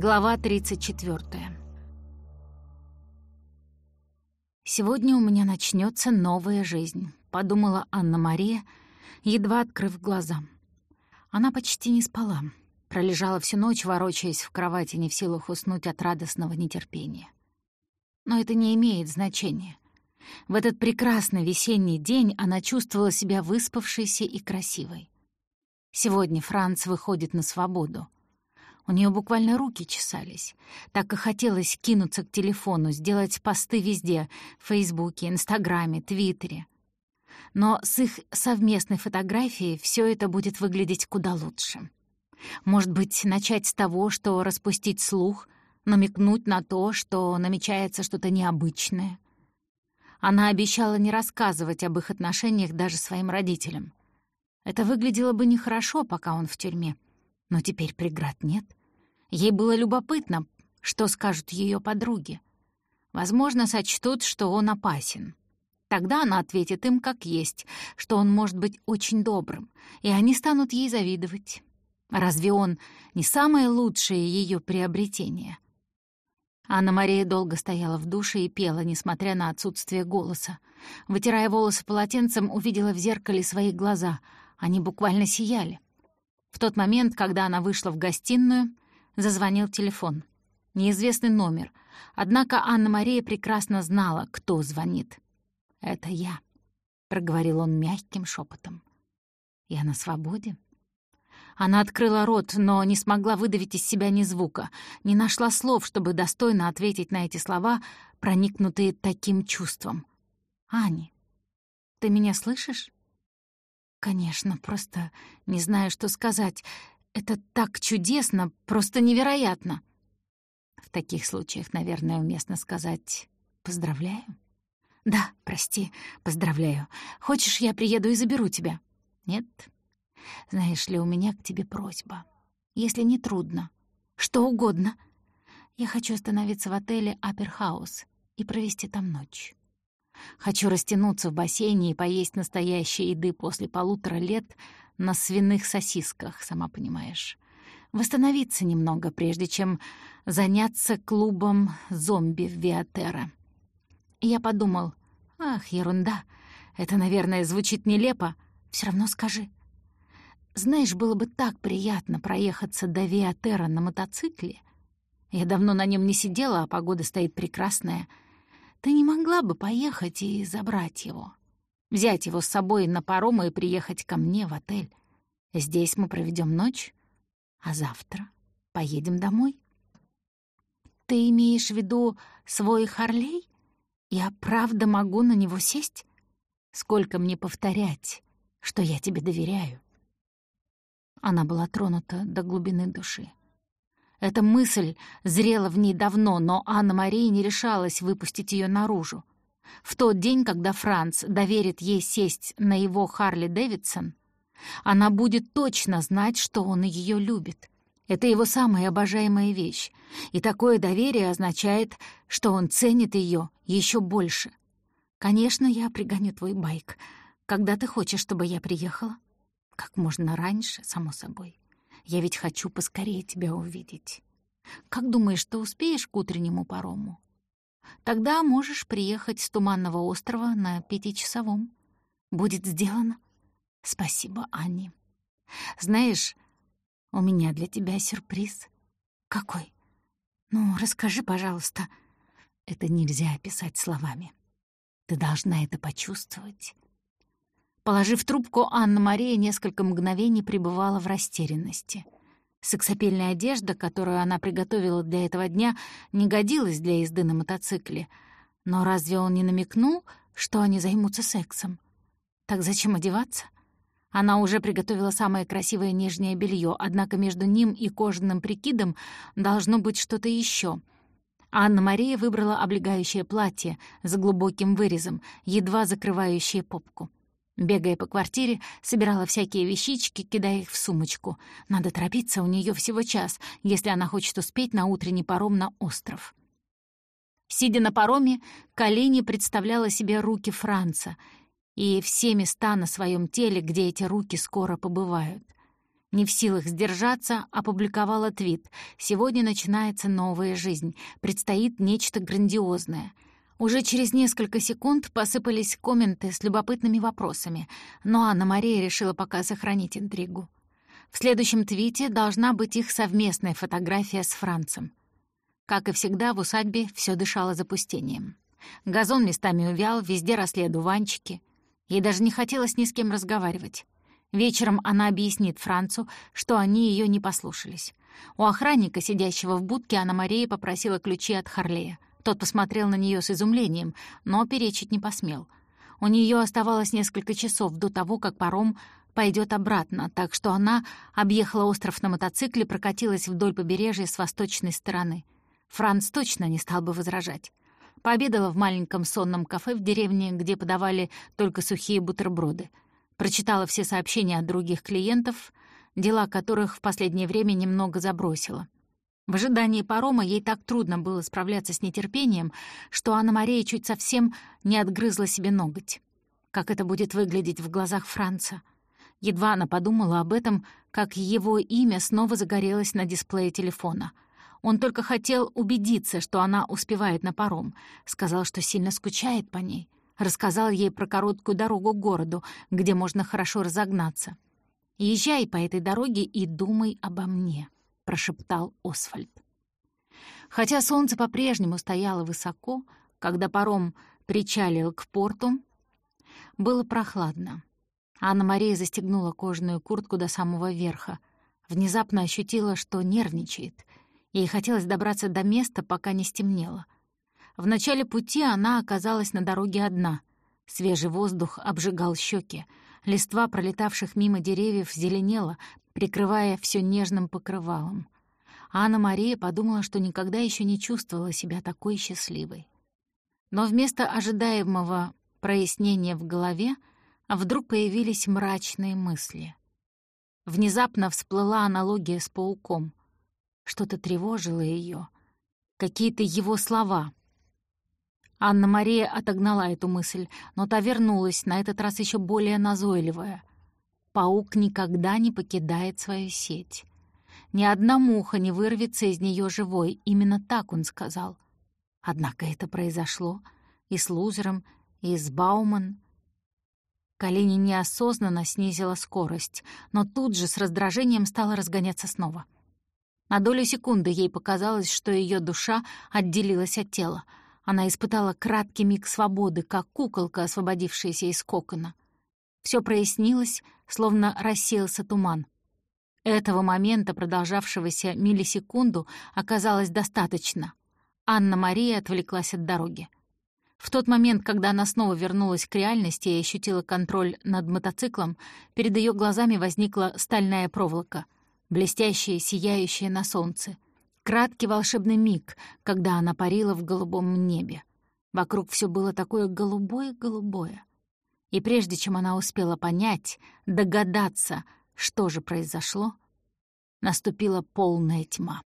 Глава 34. «Сегодня у меня начнется новая жизнь», — подумала Анна-Мария, едва открыв глаза. Она почти не спала, пролежала всю ночь, ворочаясь в кровати, не в силах уснуть от радостного нетерпения. Но это не имеет значения. В этот прекрасный весенний день она чувствовала себя выспавшейся и красивой. Сегодня Франц выходит на свободу — у нее буквально руки чесались. Так и хотелось кинуться к телефону, сделать посты везде — в Фейсбуке, Инстаграме, Твиттере. Но с их совместной фотографией все это будет выглядеть куда лучше. Может быть, начать с того, что распустить слух, намекнуть на то, что намечается что-то необычное. Она обещала не рассказывать об их отношениях даже своим родителям. Это выглядело бы нехорошо, пока он в тюрьме. Но теперь преград нет. Ей было любопытно, что скажут ее подруги. Возможно, сочтут, что он опасен. Тогда она ответит им как есть, что он может быть очень добрым, и они станут ей завидовать. Разве он не самое лучшее ее приобретение? Анна-Мария долго стояла в душе и пела, несмотря на отсутствие голоса. Вытирая волосы полотенцем, увидела в зеркале свои глаза. Они буквально сияли. В тот момент, когда она вышла в гостиную, Зазвонил телефон. Неизвестный номер. Однако Анна-Мария прекрасно знала, кто звонит. «Это я», — проговорил он мягким шепотом. «Я на свободе?» Она открыла рот, но не смогла выдавить из себя ни звука, не нашла слов, чтобы достойно ответить на эти слова, проникнутые таким чувством. «Ани, ты меня слышишь?» «Конечно, просто не знаю, что сказать. Это так чудесно, просто невероятно. В таких случаях, наверное, уместно сказать «поздравляю». «Да, прости, поздравляю. Хочешь, я приеду и заберу тебя?» «Нет. Знаешь ли, у меня к тебе просьба. Если не трудно. Что угодно. Я хочу остановиться в отеле «Аперхаус» и провести там ночь. Хочу растянуться в бассейне и поесть настоящей еды после полутора лет на свиных сосисках, сама понимаешь. Восстановиться немного, прежде чем заняться клубом зомби в Виатера. я подумал, ах, ерунда, это, наверное, звучит нелепо. Все равно скажи. Знаешь, было бы так приятно проехаться до Виатера на мотоцикле. Я давно на нем не сидела, а погода стоит прекрасная. Ты не могла бы поехать и забрать его?» Взять его с собой на паром и приехать ко мне в отель. Здесь мы проведем ночь, а завтра поедем домой. Ты имеешь в виду свой Харлей? Я правда могу на него сесть? Сколько мне повторять, что я тебе доверяю? Она была тронута до глубины души. Эта мысль зрела в ней давно, но Анна-Мария не решалась выпустить ее наружу. В тот день, когда Франц доверит ей сесть на его Харли Дэвидсон, она будет точно знать, что он ее любит. Это его самая обожаемая вещь, и такое доверие означает, что он ценит ее еще больше. Конечно, я пригоню твой байк. Когда ты хочешь, чтобы я приехала? Как можно раньше, само собой. Я ведь хочу поскорее тебя увидеть. Как думаешь, ты успеешь к утреннему парому? Тогда можешь приехать с Туманного острова на пятичасовом. Будет сделано. Спасибо, Анни. Знаешь, у меня для тебя сюрприз. Какой? Ну, расскажи, пожалуйста. Это нельзя описать словами. Ты должна это почувствовать. Положив трубку, Анна-Мария несколько мгновений пребывала в растерянности — Сексапильная одежда, которую она приготовила для этого дня, не годилась для езды на мотоцикле. Но разве он не намекнул, что они займутся сексом? Так зачем одеваться? Она уже приготовила самое красивое нижнее белье, однако между ним и кожаным прикидом должно быть что-то еще. Анна-Мария выбрала облегающее платье с глубоким вырезом, едва закрывающее попку. Бегая по квартире, собирала всякие вещички, кидая их в сумочку. Надо торопиться, у нее всего час, если она хочет успеть на утренний паром на остров. Сидя на пароме, Калини представляла себе руки Франца и все места на своем теле, где эти руки скоро побывают. Не в силах сдержаться, опубликовала твит. «Сегодня начинается новая жизнь. Предстоит нечто грандиозное». Уже через несколько секунд посыпались комменты с любопытными вопросами, но Анна-Мария решила пока сохранить интригу. В следующем твите должна быть их совместная фотография с Францем. Как и всегда, в усадьбе все дышало запустением. Газон местами увял, везде росли одуванчики. Ей даже не хотелось ни с кем разговаривать. Вечером она объяснит Францу, что они ее не послушались. У охранника, сидящего в будке, Анна-Мария попросила ключи от Харлея. Тот посмотрел на нее с изумлением, но перечить не посмел. У нее оставалось несколько часов до того, как паром пойдет обратно, так что она объехала остров на мотоцикле, прокатилась вдоль побережья с восточной стороны. Франц точно не стал бы возражать. Пообедала в маленьком сонном кафе в деревне, где подавали только сухие бутерброды — Прочитала все сообщения от других клиентов, дела которых в последнее время немного забросила. В ожидании парома ей так трудно было справляться с нетерпением, что Анна-Мария чуть совсем не отгрызла себе ноготь. Как это будет выглядеть в глазах Франца? Едва она подумала об этом, как его имя снова загорелось на дисплее телефона. Он только хотел убедиться, что она успевает на паром. Сказал, что сильно скучает по ней рассказал ей про короткую дорогу к городу, где можно хорошо разогнаться. «Езжай по этой дороге и думай обо мне», — прошептал Освальд. Хотя солнце по-прежнему стояло высоко, когда паром причалил к порту, было прохладно. Анна-Мария застегнула кожаную куртку до самого верха. Внезапно ощутила, что нервничает. Ей хотелось добраться до места, пока не стемнело — в начале пути она оказалась на дороге одна. Свежий воздух обжигал щеки. Листва пролетавших мимо деревьев зеленела, прикрывая все нежным покрывалом. Анна-Мария подумала, что никогда еще не чувствовала себя такой счастливой. Но вместо ожидаемого прояснения в голове вдруг появились мрачные мысли. Внезапно всплыла аналогия с пауком. Что-то тревожило ее, какие-то его слова — Анна-Мария отогнала эту мысль, но та вернулась, на этот раз еще более назойливая. Паук никогда не покидает свою сеть. Ни одна муха не вырвется из нее живой, именно так он сказал. Однако это произошло и с Лузером, и с Бауман. Колени неосознанно снизила скорость, но тут же с раздражением стала разгоняться снова. На долю секунды ей показалось, что ее душа отделилась от тела — она испытала краткий миг свободы, как куколка, освободившаяся из кокона. Все прояснилось, словно рассеялся туман. Этого момента, продолжавшегося миллисекунду, оказалось достаточно. Анна-Мария отвлеклась от дороги. В тот момент, когда она снова вернулась к реальности и ощутила контроль над мотоциклом, перед ее глазами возникла стальная проволока, блестящая, сияющая на солнце — Краткий волшебный миг, когда она парила в голубом небе. Вокруг все было такое голубое-голубое. И прежде чем она успела понять, догадаться, что же произошло, наступила полная тьма.